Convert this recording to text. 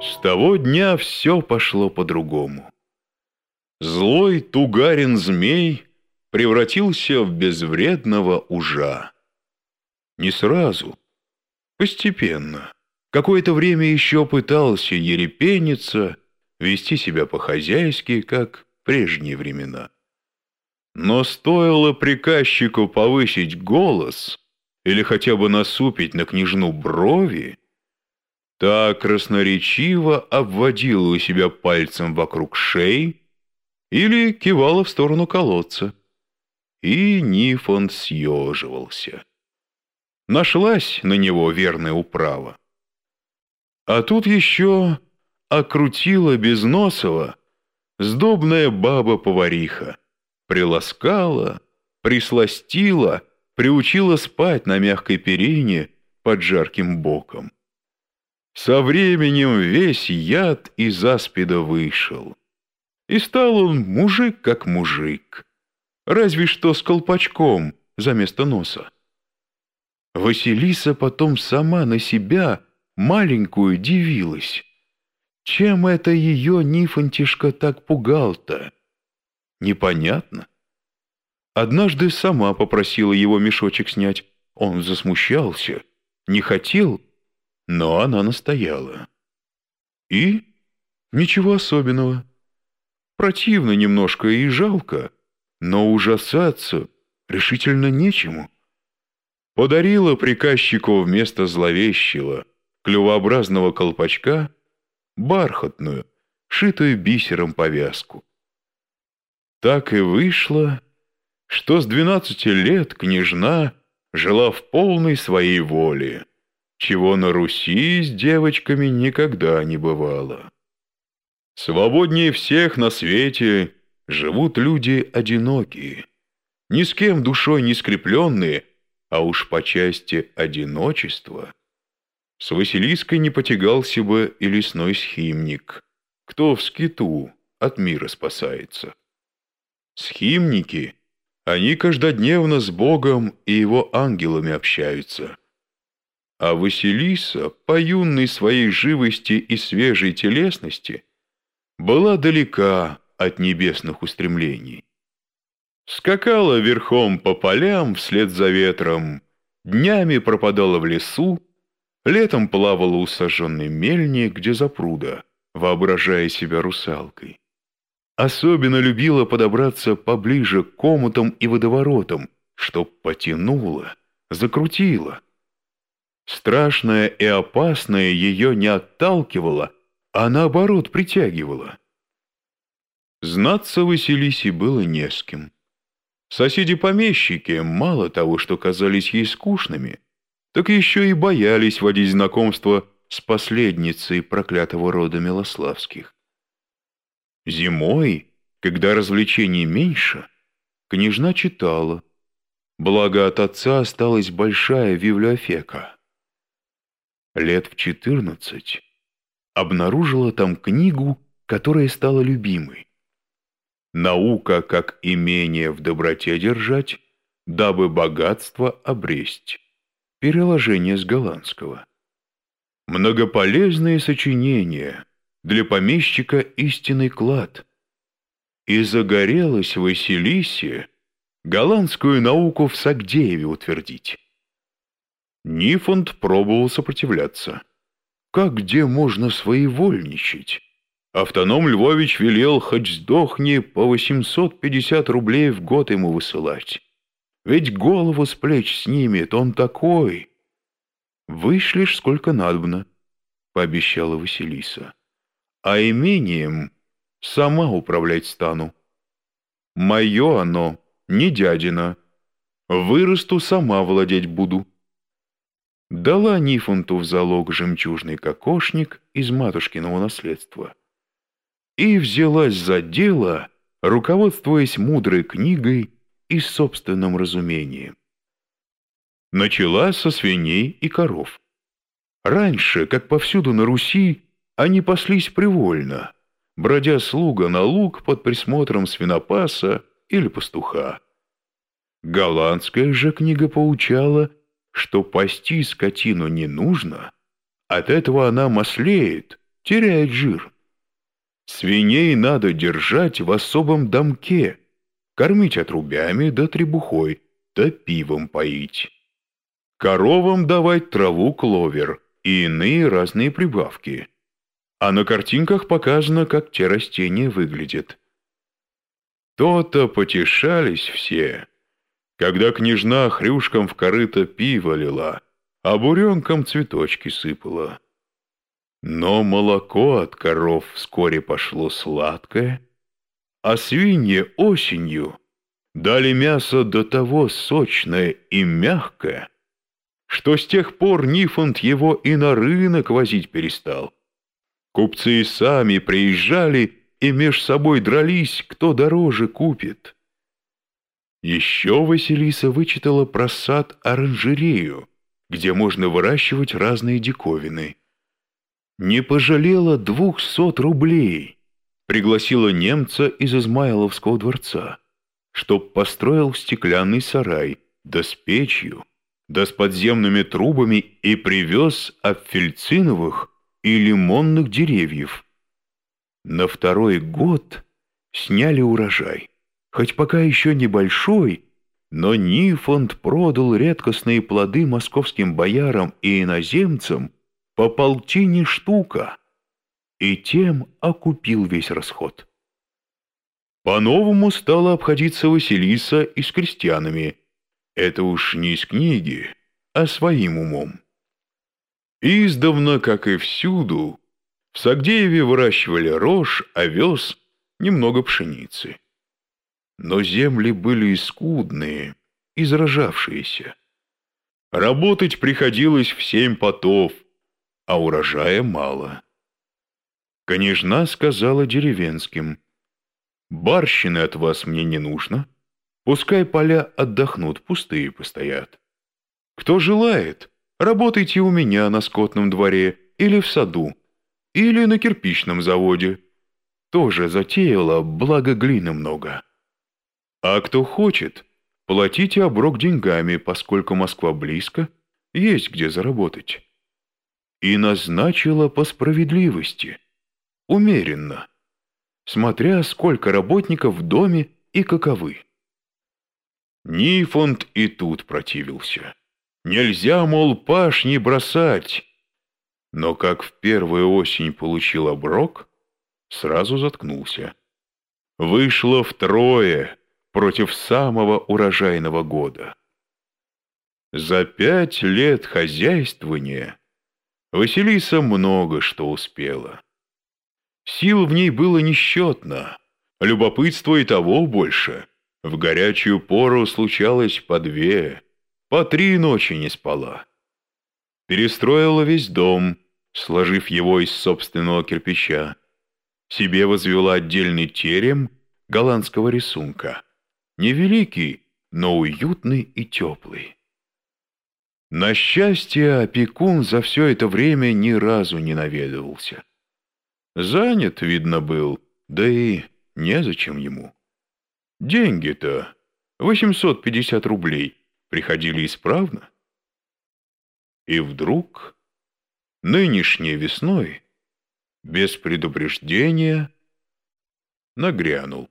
С того дня все пошло по-другому. Злой тугарин-змей превратился в безвредного ужа. Не сразу, постепенно. Какое-то время еще пытался ерепениться, вести себя по-хозяйски, как в прежние времена. Но стоило приказчику повысить голос или хотя бы насупить на княжну брови, так красноречиво обводила у себя пальцем вокруг шеи или кивала в сторону колодца. И Нифон съеживался. Нашлась на него верная управа. А тут еще окрутила Безносова сдобная баба-повариха, приласкала, присластила, приучила спать на мягкой перине под жарким боком. Со временем весь яд из аспида вышел. И стал он мужик как мужик, разве что с колпачком за место носа. Василиса потом сама на себя маленькую дивилась. Чем это ее Нифонтишка так пугал-то? Непонятно. Однажды сама попросила его мешочек снять. Он засмущался, не хотел, но она настояла. И ничего особенного. Противно немножко и жалко, но ужасаться решительно нечему. Подарила приказчику вместо зловещего, клювообразного колпачка бархатную, шитую бисером повязку. Так и вышло, что с двенадцати лет княжна жила в полной своей воле чего на Руси с девочками никогда не бывало. Свободнее всех на свете живут люди одинокие, ни с кем душой не скрепленные, а уж по части одиночества. С Василиской не потягался бы и лесной схимник, кто в скиту от мира спасается. Схимники, они каждодневно с Богом и его ангелами общаются – а Василиса, по юной своей живости и свежей телесности, была далека от небесных устремлений. Скакала верхом по полям вслед за ветром, днями пропадала в лесу, летом плавала у сожженной мельни, где запруда, воображая себя русалкой. Особенно любила подобраться поближе к комутам и водоворотам, чтоб потянула, закрутила — Страшное и опасное ее не отталкивало, а наоборот притягивало. Знаться Василисе было не с кем. Соседи-помещики, мало того, что казались ей скучными, так еще и боялись водить знакомство с последницей проклятого рода Милославских. Зимой, когда развлечений меньше, княжна читала, благо от отца осталась большая библиотека лет в четырнадцать, обнаружила там книгу, которая стала любимой. «Наука, как имение в доброте держать, дабы богатство обресть». Переложение с голландского. Многополезные сочинения, для помещика истинный клад. И загорелась Василисе голландскую науку в Сагдееве утвердить. Нифонт пробовал сопротивляться. Как где можно своевольничать? Автоном Львович велел, хоть сдохни, по 850 рублей в год ему высылать. Ведь голову с плеч снимет, он такой. Вышлешь сколько надобно, пообещала Василиса. А имением сама управлять стану. Мое оно, не дядина. Вырасту, сама владеть буду дала Нифонту в залог жемчужный кокошник из матушкиного наследства и взялась за дело, руководствуясь мудрой книгой и собственным разумением. Начала со свиней и коров. Раньше, как повсюду на Руси, они паслись привольно, бродя слуга на луг под присмотром свинопаса или пастуха. Голландская же книга поучала что пасти скотину не нужно, от этого она маслеет, теряет жир. Свиней надо держать в особом домке, кормить отрубями да требухой, да пивом поить. Коровам давать траву кловер и иные разные прибавки. А на картинках показано, как те растения выглядят. То-то потешались все, когда княжна хрюшкам в корыто пиво лила, а буренкам цветочки сыпала. Но молоко от коров вскоре пошло сладкое, а свиньи осенью дали мясо до того сочное и мягкое, что с тех пор Нифонт его и на рынок возить перестал. Купцы сами приезжали и меж собой дрались, кто дороже купит. Еще Василиса вычитала про сад-оранжерею, где можно выращивать разные диковины. Не пожалела двухсот рублей, пригласила немца из Измайловского дворца, чтоб построил стеклянный сарай, да с печью, да с подземными трубами и привез апфельциновых и лимонных деревьев. На второй год сняли урожай, хоть пока еще небольшой, но Нифонд продал редкостные плоды московским боярам и иноземцам по полтине штука и тем окупил весь расход. По-новому стала обходиться Василиса и с крестьянами. Это уж не из книги, а своим умом. Издавна, как и всюду, в Сагдееве выращивали рожь, овес, немного пшеницы. Но земли были скудные, изражавшиеся. Работать приходилось в семь потов, а урожая мало. Княжна сказала деревенским, «Барщины от вас мне не нужно, пускай поля отдохнут, пустые постоят. Кто желает, Работайте у меня на скотном дворе или в саду, или на кирпичном заводе. Тоже затеяла, благо глины много. А кто хочет, платите оброк деньгами, поскольку Москва близко, есть где заработать. И назначила по справедливости, умеренно, смотря сколько работников в доме и каковы. Нифонт и тут противился. Нельзя, мол, пашни бросать. Но как в первую осень получил оброк, сразу заткнулся. Вышло втрое против самого урожайного года. За пять лет хозяйствования Василиса много что успела. Сил в ней было несчетно, любопытство и того больше. В горячую пору случалось по две, по три ночи не спала. Перестроила весь дом, сложив его из собственного кирпича. Себе возвела отдельный терем голландского рисунка. Невеликий, но уютный и теплый. На счастье, опекун за все это время ни разу не наведывался. Занят, видно, был, да и незачем ему. Деньги-то 850 рублей приходили исправно. И вдруг, нынешней весной, без предупреждения, нагрянул.